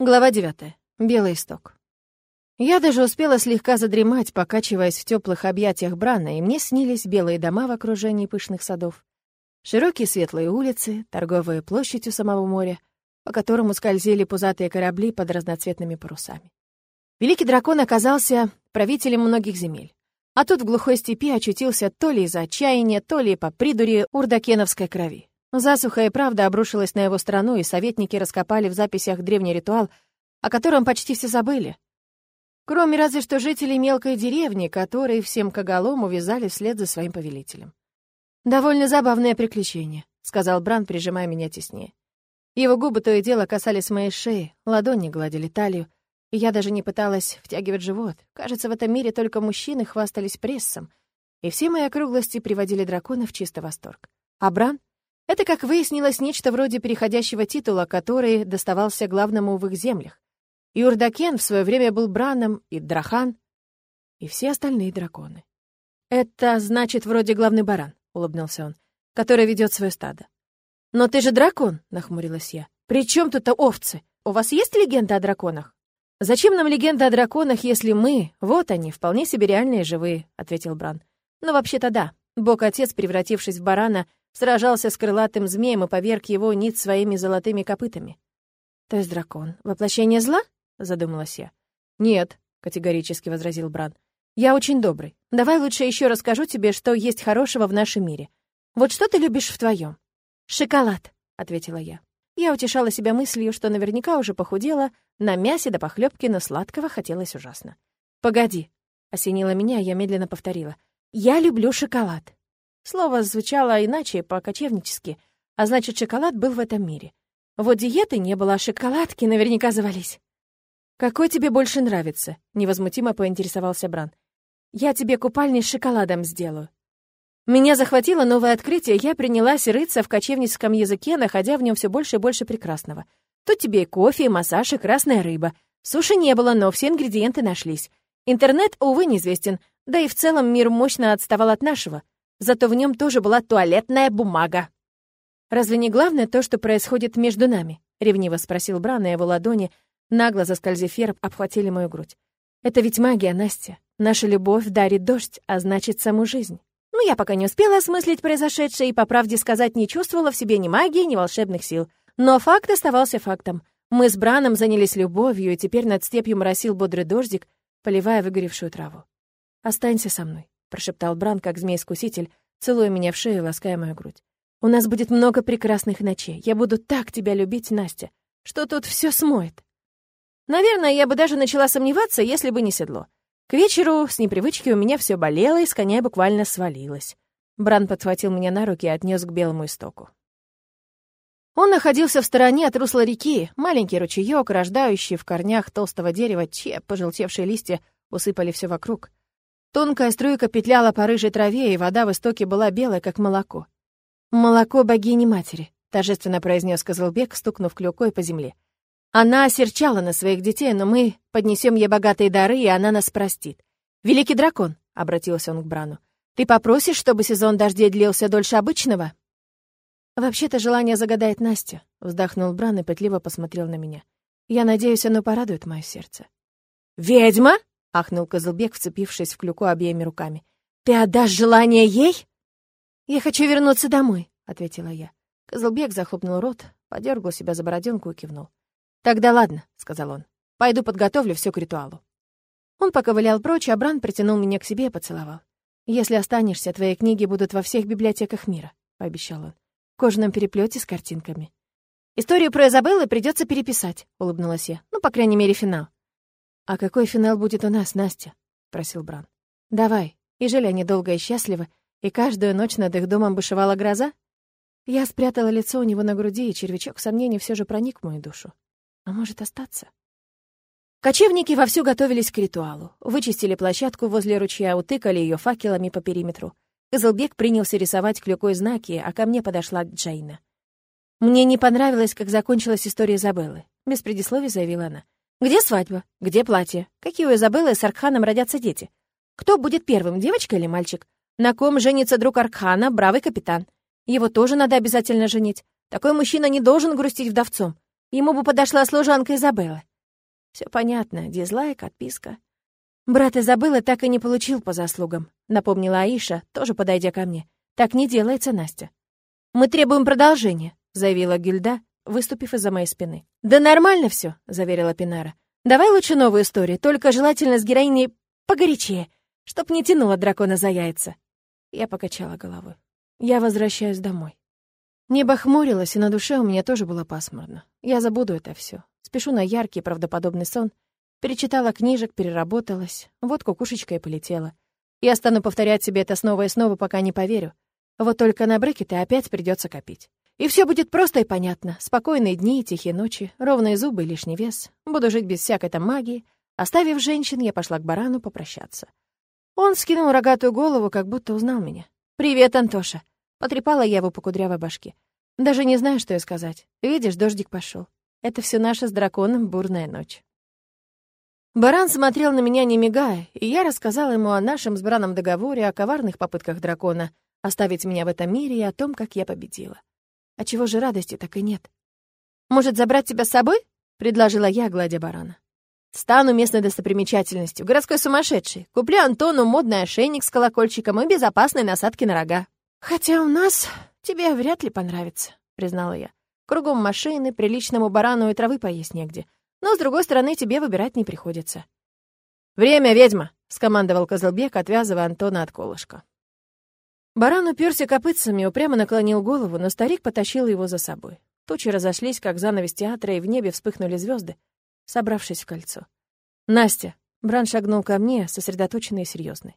Глава 9. Белый исток. Я даже успела слегка задремать, покачиваясь в теплых объятиях Брана, и мне снились белые дома в окружении пышных садов, широкие светлые улицы, торговая площадь у самого моря, по которому скользили пузатые корабли под разноцветными парусами. Великий дракон оказался правителем многих земель. А тут в глухой степи очутился то ли из-за отчаяния, то ли по придуре урдакеновской крови. Засуха и правда обрушилась на его страну, и советники раскопали в записях древний ритуал, о котором почти все забыли. Кроме разве что жителей мелкой деревни, которые всем коголом увязали вслед за своим повелителем. «Довольно забавное приключение», — сказал Бран, прижимая меня теснее. Его губы то и дело касались моей шеи, ладони гладили талию, и я даже не пыталась втягивать живот. Кажется, в этом мире только мужчины хвастались прессом, и все мои округлости приводили дракона в чистый восторг. А Бран это, как выяснилось, нечто вроде переходящего титула, который доставался главному в их землях. Юрдакен в свое время был Браном, и Драхан, и все остальные драконы. «Это значит вроде главный баран», — улыбнулся он, «который ведет свое стадо». «Но ты же дракон», — нахмурилась я. «При чем тут овцы? У вас есть легенда о драконах?» «Зачем нам легенда о драконах, если мы, вот они, вполне себе реальные живые», — ответил Бран. «Ну, вообще-то да. Бог-отец, превратившись в барана, сражался с крылатым змеем и поверг его нить своими золотыми копытами. «То есть дракон — воплощение зла?» — задумалась я. «Нет», — категорически возразил Бран. «Я очень добрый. Давай лучше еще расскажу тебе, что есть хорошего в нашем мире. Вот что ты любишь в твоем?» «Шоколад», — ответила я. Я утешала себя мыслью, что наверняка уже похудела, на мясе до похлебки, но сладкого хотелось ужасно. «Погоди», — осенила меня, я медленно повторила. «Я люблю шоколад». Слово звучало иначе, по-кочевнически, а значит, шоколад был в этом мире. Вот диеты не было, а шоколадки наверняка завались. «Какой тебе больше нравится?» — невозмутимо поинтересовался Бран. «Я тебе купальный с шоколадом сделаю». Меня захватило новое открытие, я принялась рыться в кочевническом языке, находя в нем все больше и больше прекрасного. Тут тебе и кофе, и массаж, и красная рыба. Суши не было, но все ингредиенты нашлись. Интернет, увы, неизвестен, да и в целом мир мощно отставал от нашего — зато в нем тоже была туалетная бумага. «Разве не главное то, что происходит между нами?» — ревниво спросил Бран, и его ладони, нагло заскользив вверх, обхватили мою грудь. «Это ведь магия, Настя. Наша любовь дарит дождь, а значит, саму жизнь». Ну, я пока не успела осмыслить произошедшее и, по правде сказать, не чувствовала в себе ни магии, ни волшебных сил. Но факт оставался фактом. Мы с Браном занялись любовью, и теперь над степью моросил бодрый дождик, поливая выгоревшую траву. «Останься со мной», прошептал Бран, как змей-искуситель, целуя меня в шею и лаская мою грудь. «У нас будет много прекрасных ночей. Я буду так тебя любить, Настя, что тут все смоет». Наверное, я бы даже начала сомневаться, если бы не седло. К вечеру с непривычки у меня все болело, и с коня буквально свалилось. Бран подхватил меня на руки и отнес к белому истоку. Он находился в стороне от русла реки, маленький ручеек, рождающий в корнях толстого дерева, чьи пожелтевшие листья усыпали все вокруг. Тонкая струйка петляла по рыжей траве, и вода в истоке была белая, как молоко. «Молоко богини-матери», — торжественно произнес Козылбек, стукнув клюкой по земле. «Она осерчала на своих детей, но мы поднесем ей богатые дары, и она нас простит. Великий дракон», — обратился он к Брану, — «ты попросишь, чтобы сезон дождей длился дольше обычного?» «Вообще-то желание загадает Настя», — вздохнул Бран и пытливо посмотрел на меня. «Я надеюсь, оно порадует мое сердце». «Ведьма?» — ахнул Козылбек, вцепившись в клюку обеими руками. «Ты отдашь желание ей?» «Я хочу вернуться домой», — ответила я. Козылбек захлопнул рот, подергал себя за бороденку и кивнул. «Тогда ладно», — сказал он. «Пойду подготовлю все к ритуалу». Он поковылял прочь, а Бран притянул меня к себе и поцеловал. «Если останешься, твои книги будут во всех библиотеках мира», — пообещал он. «В кожаном переплете с картинками». «Историю про Изабеллы придется переписать», — улыбнулась я. «Ну, по крайней мере, финал». «А какой финал будет у нас, Настя?» — просил Бран. «Давай». И жили они долго и счастливо, и каждую ночь над их домом бушевала гроза. Я спрятала лицо у него на груди, и червячок сомнений все же проник в мою душу. А может, остаться? Кочевники вовсю готовились к ритуалу. Вычистили площадку возле ручья, утыкали ее факелами по периметру. Козылбек принялся рисовать клюкой знаки, а ко мне подошла Джейна. «Мне не понравилось, как закончилась история Изабеллы», — без предисловий заявила она. Где свадьба? Где платье? Какие у Изабеллы с Аркханом родятся дети? Кто будет первым, девочка или мальчик? На ком женится друг Аркхана, бравый капитан? Его тоже надо обязательно женить. Такой мужчина не должен грустить вдовцом. Ему бы подошла служанка Изабелла. Все понятно, дизлайк, отписка. Брат Изабеллы так и не получил по заслугам, напомнила Аиша, тоже подойдя ко мне. Так не делается, Настя. Мы требуем продолжения, заявила Гильда, выступив из-за моей спины. Да нормально все, заверила Пинара. Давай лучше новую историю, только желательно с героиней погорячее, чтоб не тянуло дракона за яйца. Я покачала головой. Я возвращаюсь домой. Небо хмурилось, и на душе у меня тоже было пасмурно. Я забуду это все. Спешу на яркий, правдоподобный сон. Перечитала книжек, переработалась. Вот кукушечка и полетела. Я стану повторять себе это снова и снова, пока не поверю. Вот только на брекеты опять придется копить. И все будет просто и понятно. Спокойные дни и тихие ночи, ровные зубы и лишний вес. Буду жить без всякой там магии. Оставив женщин, я пошла к барану попрощаться. Он скинул рогатую голову, как будто узнал меня. «Привет, Антоша!» Потрепала я его по кудрявой башке. Даже не знаю, что и сказать. Видишь, дождик пошел. Это все наша с драконом бурная ночь. Баран смотрел на меня, не мигая, и я рассказала ему о нашем с Браном договоре, о коварных попытках дракона оставить меня в этом мире и о том, как я победила. А чего же радости так и нет? «Может, забрать тебя с собой?» — предложила я, гладя барана. Стану местной достопримечательностью, городской сумасшедшей. Куплю Антону модный ошейник с колокольчиком и безопасные насадки на рога. Хотя у нас тебе вряд ли понравится, признала я. Кругом машины, приличному барану и травы поесть негде. Но, с другой стороны, тебе выбирать не приходится. «Время, ведьма!» — скомандовал Козелбек, отвязывая Антона от колышка. Баран уперся копытцами, упрямо наклонил голову, но старик потащил его за собой. Тучи разошлись, как занавес театра, и в небе вспыхнули звезды собравшись в кольцо. «Настя!» — Бран шагнул ко мне, сосредоточенный и серьезный.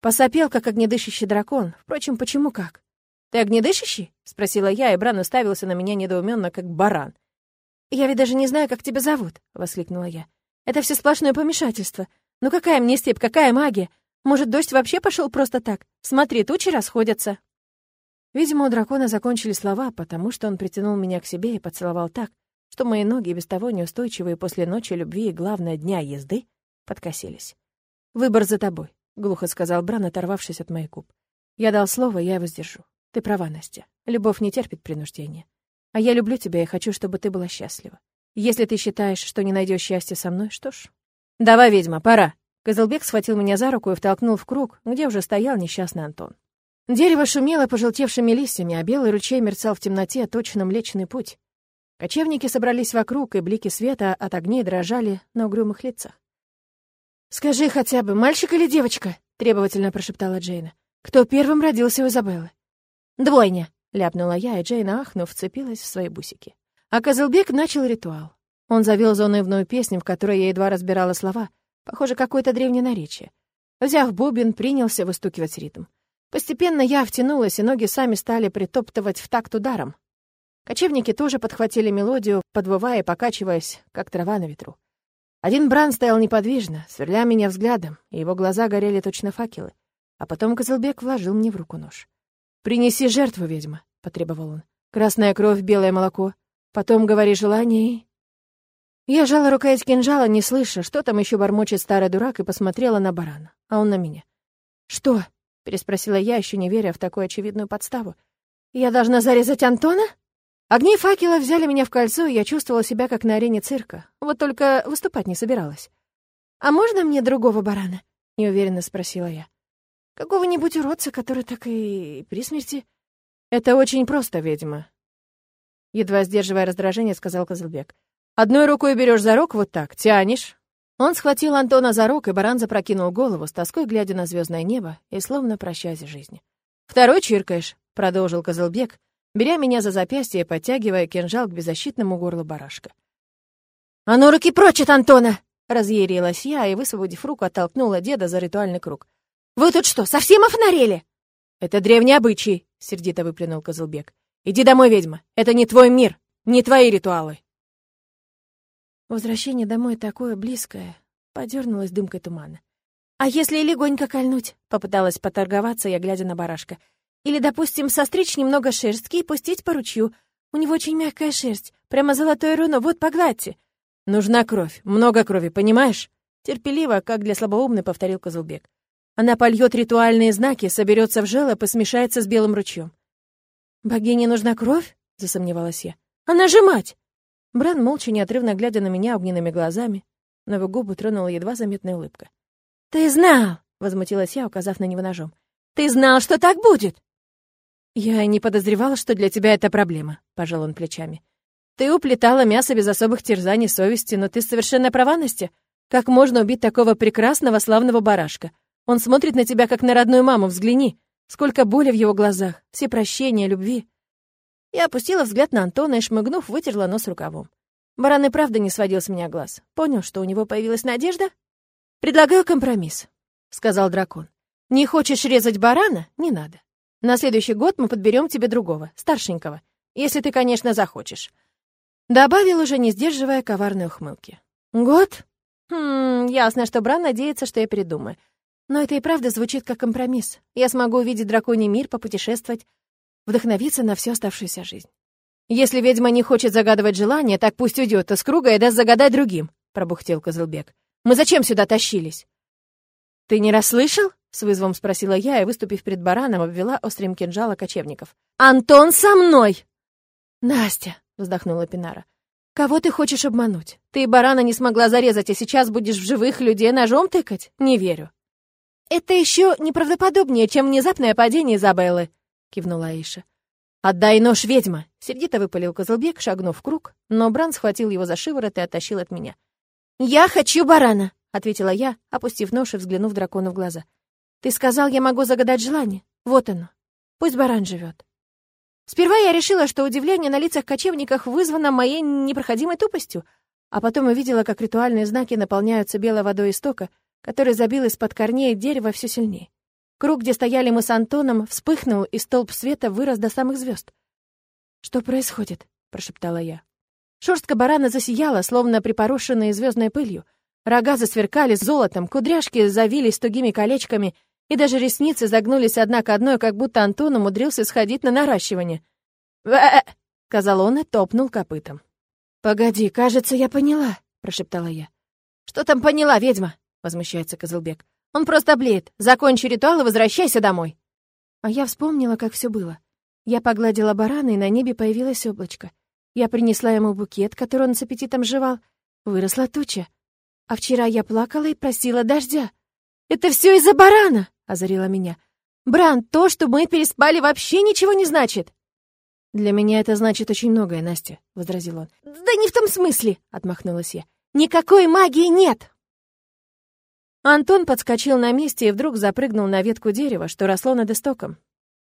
Посопел, как огнедышащий дракон. Впрочем, почему как? «Ты огнедышащий?» — спросила я, и Бран уставился на меня недоуменно, как баран. «Я ведь даже не знаю, как тебя зовут», — воскликнула я. «Это все сплошное помешательство. Ну какая мне степь, какая магия? Может, дождь вообще пошел просто так? Смотри, тучи расходятся». Видимо, у дракона закончили слова, потому что он притянул меня к себе и поцеловал так, что мои ноги, без того неустойчивые после ночи любви и, главное, дня езды, подкосились. «Выбор за тобой», — глухо сказал Бран, оторвавшись от моих губ. «Я дал слово, я его сдержу. Ты права, Настя. Любовь не терпит принуждения. А я люблю тебя и хочу, чтобы ты была счастлива. Если ты считаешь, что не найдешь счастья со мной, что ж...» «Давай, ведьма, пора!» Козелбек схватил меня за руку и втолкнул в круг, где уже стоял несчастный Антон. Дерево шумело пожелтевшими листьями, а белый ручей мерцал в темноте, точно Млечный Путь. Кочевники собрались вокруг, и блики света от огней дрожали на угрюмых лицах. «Скажи хотя бы, мальчик или девочка?» — требовательно прошептала Джейна. «Кто первым родился у Изабеллы?» «Двойня», — ляпнула я, и Джейна, ахнув, вцепилась в свои бусики. А Козелбек начал ритуал. Он завел заунывную песню, в которой я едва разбирала слова, похоже, какое-то древнее наречие. Взяв бубен, принялся выстукивать ритм. Постепенно я втянулась, и ноги сами стали притоптывать в такт ударом. Кочевники тоже подхватили мелодию, подвывая и покачиваясь, как трава на ветру. Один Бран стоял неподвижно, сверля меня взглядом, и его глаза горели точно факелы. А потом Козелбек вложил мне в руку нож. «Принеси жертву, ведьма», — потребовал он. «Красная кровь, белое молоко. Потом говори желание и...» Я жала рукоять кинжала, не слыша, что там еще бормочет старый дурак, и посмотрела на барана, а он на меня. «Что?» — переспросила я, еще не веря в такую очевидную подставу. «Я должна зарезать Антона?» Огни факела взяли меня в кольцо, и я чувствовала себя как на арене цирка. Вот только выступать не собиралась. «А можно мне другого барана?» — неуверенно спросила я. «Какого-нибудь уродца, который так и при смерти?» «Это очень просто, ведьма», — едва сдерживая раздражение, сказал Козелбек. «Одной рукой берешь за рог вот так, тянешь». Он схватил Антона за рог, и баран запрокинул голову, с тоской глядя на звездное небо и словно прощаясь с жизнью. «Второй чиркаешь», — продолжил Козелбек, беря меня за запястье и подтягивая кинжал к беззащитному горлу барашка. «А ну, руки прочь от Антона!» — разъярилась я и, высвободив руку, оттолкнула деда за ритуальный круг. «Вы тут что, совсем офнарели?» «Это древний обычай», — сердито выплюнул Козылбек. «Иди домой, ведьма. Это не твой мир, не твои ритуалы». Возвращение домой такое близкое, подернулась дымкой тумана. «А если легонько кольнуть?» — попыталась поторговаться я, глядя на барашка. Или, допустим, состричь немного шерстки и пустить по ручью. У него очень мягкая шерсть, прямо золотое руно, вот погладьте. Нужна кровь, много крови, понимаешь? Терпеливо, как для слабоумной, повторил Козылбек. Она польет ритуальные знаки, соберется в желоб и смешается с белым ручьем. «Богине нужна кровь?» — засомневалась я. «Она же мать!» Бран, молча неотрывно глядя на меня огненными глазами, на его губы тронула едва заметная улыбка. «Ты знал!» — возмутилась я, указав на него ножом. «Ты знал, что так будет!» «Я не подозревала, что для тебя это проблема», — пожал он плечами. «Ты уплетала мясо без особых терзаний совести, но ты совершенно права, Настя. Как можно убить такого прекрасного, славного барашка? Он смотрит на тебя, как на родную маму, взгляни. Сколько боли в его глазах, все прощения, любви». Я опустила взгляд на Антона и, шмыгнув, вытерла нос рукавом. Баран и правда не сводил с меня глаз. Понял, что у него появилась надежда? «Предлагаю компромисс», — сказал дракон. «Не хочешь резать барана? Не надо. На следующий год мы подберем тебе другого, старшенького, если ты, конечно, захочешь». Добавил уже, не сдерживая коварной ухмылки. «Год? Хм, ясно, что Бран надеется, что я передумаю. Но это и правда звучит как компромисс. Я смогу увидеть драконий мир, попутешествовать, вдохновиться на всю оставшуюся жизнь. «Если ведьма не хочет загадывать желание, так пусть уйдет из круга и даст загадать другим», — пробухтел Козылбек. «Мы зачем сюда тащились?» «Ты не расслышал?» — с вызовом спросила я и, выступив перед бараном, обвела острым кинжала кочевников. «Антон со мной!» «Настя!» — вздохнула Пинара. «Кого ты хочешь обмануть? Ты барана не смогла зарезать, а сейчас будешь в живых людей ножом тыкать? Не верю». «Это еще неправдоподобнее, чем внезапное падение Изабеллы», — кивнула Аиша. «Отдай нож, ведьма!» — сердито выпалил Козылбек, шагнув в круг, но Бран схватил его за шиворот и оттащил от меня. «Я хочу барана!» — ответила я, опустив нож и взглянув дракону в глаза. «Ты сказал, я могу загадать желание. Вот оно. Пусть баран живет. Сперва я решила, что удивление на лицах кочевников вызвано моей непроходимой тупостью, а потом увидела, как ритуальные знаки наполняются белой водой истока, который забил из-под корней дерева все сильнее. Круг, где стояли мы с Антоном, вспыхнул, и столб света вырос до самых звезд. «Что происходит?» — прошептала я. Шерстка барана засияла, словно припорошенная звездной пылью. Рога засверкали золотом, кудряшки завились тугими колечками, и даже ресницы загнулись одна к одной, как будто Антон умудрился сходить на наращивание. «Бэ!» — сказал он и топнул копытом. «Погоди, кажется, я поняла», — прошептала я. «Что там поняла, ведьма?» — возмущается Козылбек. Он просто блеет. Закончи ритуал и возвращайся домой. А я вспомнила, как все было. Я погладила барана, и на небе появилось облачко. Я принесла ему букет, который он с аппетитом жевал. Выросла туча. А вчера я плакала и просила дождя. «Это все из-за барана!» — озарила меня. «Бран, то, что мы переспали, вообще ничего не значит!» «Для меня это значит очень многое, Настя», — возразил он. «Да не в том смысле!» — отмахнулась я. «Никакой магии нет!» Антон подскочил на месте и вдруг запрыгнул на ветку дерева, что росло над истоком.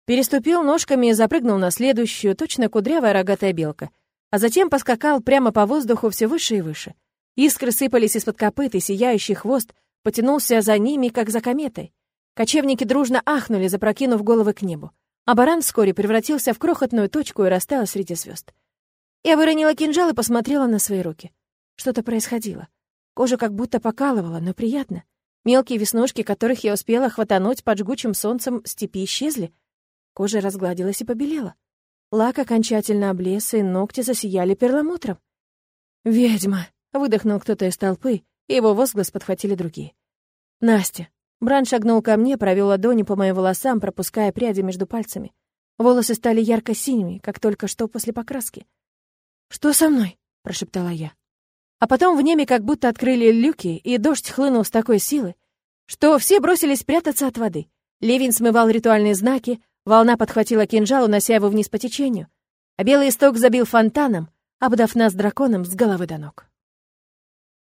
Переступил ножками и запрыгнул на следующую, точно кудрявая рогатая белка, а затем поскакал прямо по воздуху все выше и выше. Искры сыпались из-под копыт, и сияющий хвост потянулся за ними, как за кометой. Кочевники дружно ахнули, запрокинув головы к небу. А баран вскоре превратился в крохотную точку и растаял среди звезд. Я выронила кинжал и посмотрела на свои руки. Что-то происходило. Кожа как будто покалывала, но приятно. Мелкие веснушки, которых я успела хватануть под жгучим солнцем степи, исчезли. Кожа разгладилась и побелела. Лак окончательно облез, и ногти засияли перламутром. «Ведьма!» — выдохнул кто-то из толпы, и его возглас подхватили другие. «Настя!» Бран шагнул ко мне, провел ладони по моим волосам, пропуская пряди между пальцами. Волосы стали ярко-синими, как только что после покраски. «Что со мной?» — прошептала я. А потом в небе как будто открыли люки, и дождь хлынул с такой силы, что все бросились прятаться от воды. Ливень смывал ритуальные знаки, волна подхватила кинжал, унося его вниз по течению, а белый исток забил фонтаном, обдав нас драконом с головы до ног.